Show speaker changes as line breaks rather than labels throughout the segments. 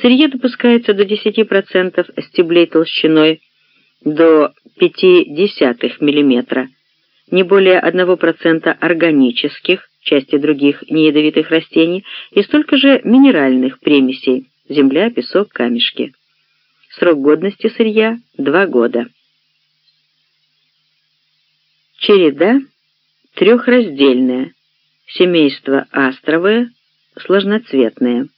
Сырье допускается до 10% стеблей толщиной до 0,5 мм, не более 1% органических, части других неядовитых растений и столько же минеральных примесей – земля, песок, камешки. Срок годности сырья – 2 года. Череда трехраздельная, семейство астровое, сложноцветное.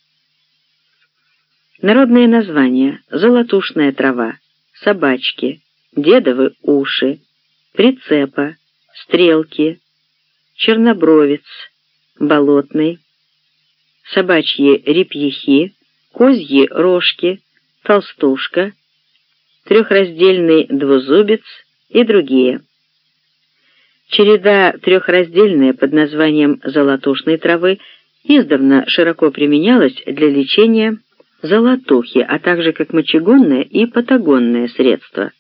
Народные названия – золотушная трава, собачки, дедовы уши, прицепа, стрелки, чернобровец, болотный, собачьи репьихи, козьи рожки, толстушка, трехраздельный двузубец и другие. Череда трехраздельная под названием золотушной травы издавна широко применялась для лечения золотухи, а также как мочегонное и патагонное средство.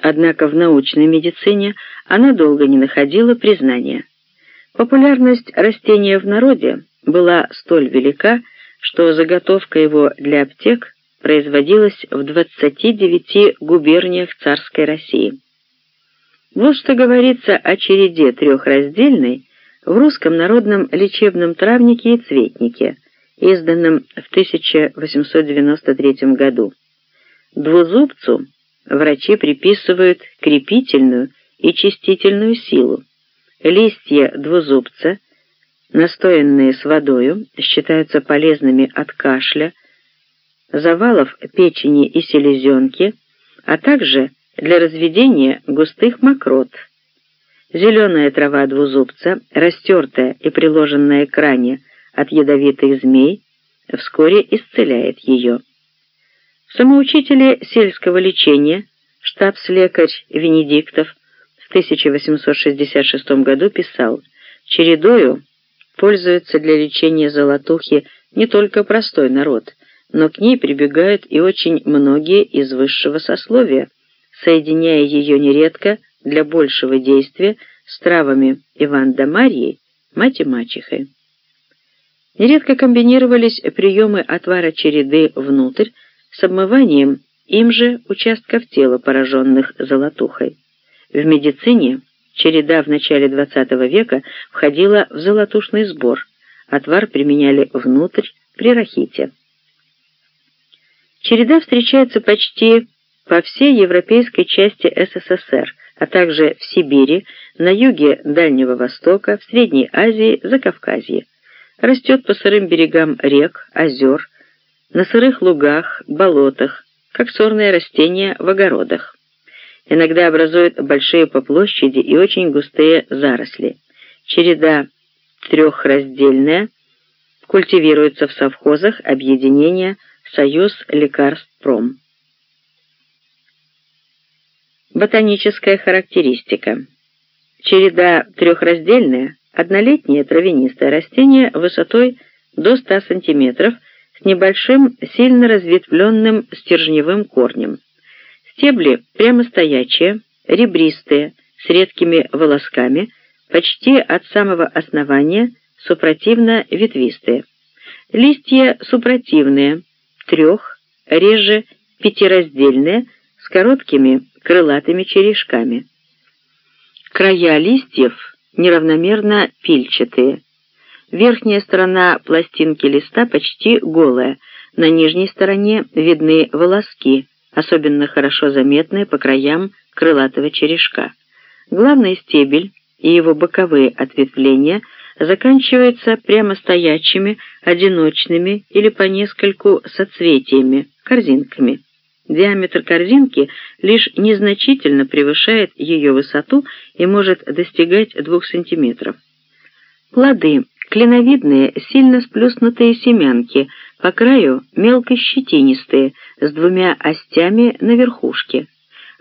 Однако в научной медицине она долго не находила признания. Популярность растения в народе была столь велика, что заготовка его для аптек производилась в 29 губерниях царской России. Вот что говорится о череде трехраздельной в русском народном лечебном травнике и цветнике, изданном в 1893 году. Двузубцу врачи приписывают крепительную и чистительную силу. Листья двузубца, настоянные с водою, считаются полезными от кашля, завалов печени и селезенки, а также для разведения густых мокрот. Зеленая трава двузубца, растертая и приложенная к ране от ядовитых змей, вскоре исцеляет ее. В самоучителе сельского лечения штабс-лекарь Венедиктов в 1866 году писал «Чередою пользуется для лечения золотухи не только простой народ, но к ней прибегают и очень многие из высшего сословия, соединяя ее нередко для большего действия с травами Иван да Марьи, мать и мачехой. Нередко комбинировались приемы отвара череды внутрь с обмыванием им же участков тела, пораженных золотухой. В медицине череда в начале XX века входила в золотушный сбор, отвар применяли внутрь при рахите. Череда встречается почти по всей европейской части СССР, а также в Сибири, на юге Дальнего Востока, в Средней Азии, Закавказье. Растет по сырым берегам рек, озер, на сырых лугах, болотах, как сорное растение в огородах. Иногда образует большие по площади и очень густые заросли. Череда трехраздельная, культивируется в совхозах объединения «Союз лекарств пром». Ботаническая характеристика. Череда трехраздельная, однолетнее травянистое растение высотой до 100 см с небольшим, сильно разветвленным стержневым корнем. Стебли прямостоячие, ребристые, с редкими волосками, почти от самого основания супротивно-ветвистые. Листья супротивные, трех, реже пятираздельные, с короткими крылатыми черешками. Края листьев неравномерно пильчатые. Верхняя сторона пластинки листа почти голая, на нижней стороне видны волоски, особенно хорошо заметные по краям крылатого черешка. Главный стебель и его боковые ответвления заканчиваются прямостоячими, одиночными или по нескольку соцветиями, корзинками. Диаметр корзинки лишь незначительно превышает ее высоту и может достигать 2 см. Плоды – клиновидные, сильно сплюснутые семянки, по краю мелко-щетинистые, с двумя остями на верхушке.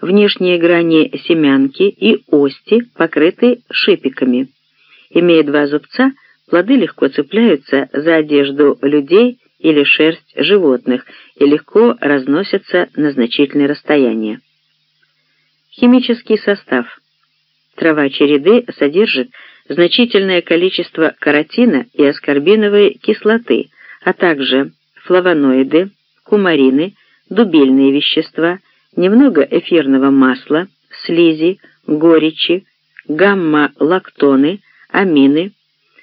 Внешние грани семянки и ости покрыты шипиками. Имея два зубца, плоды легко цепляются за одежду людей или шерсть животных и легко разносятся на значительные расстояния. Химический состав. Трава череды содержит значительное количество каротина и аскорбиновой кислоты, а также флавоноиды, кумарины, дубильные вещества, немного эфирного масла, слизи, горечи, гамма-лактоны, амины,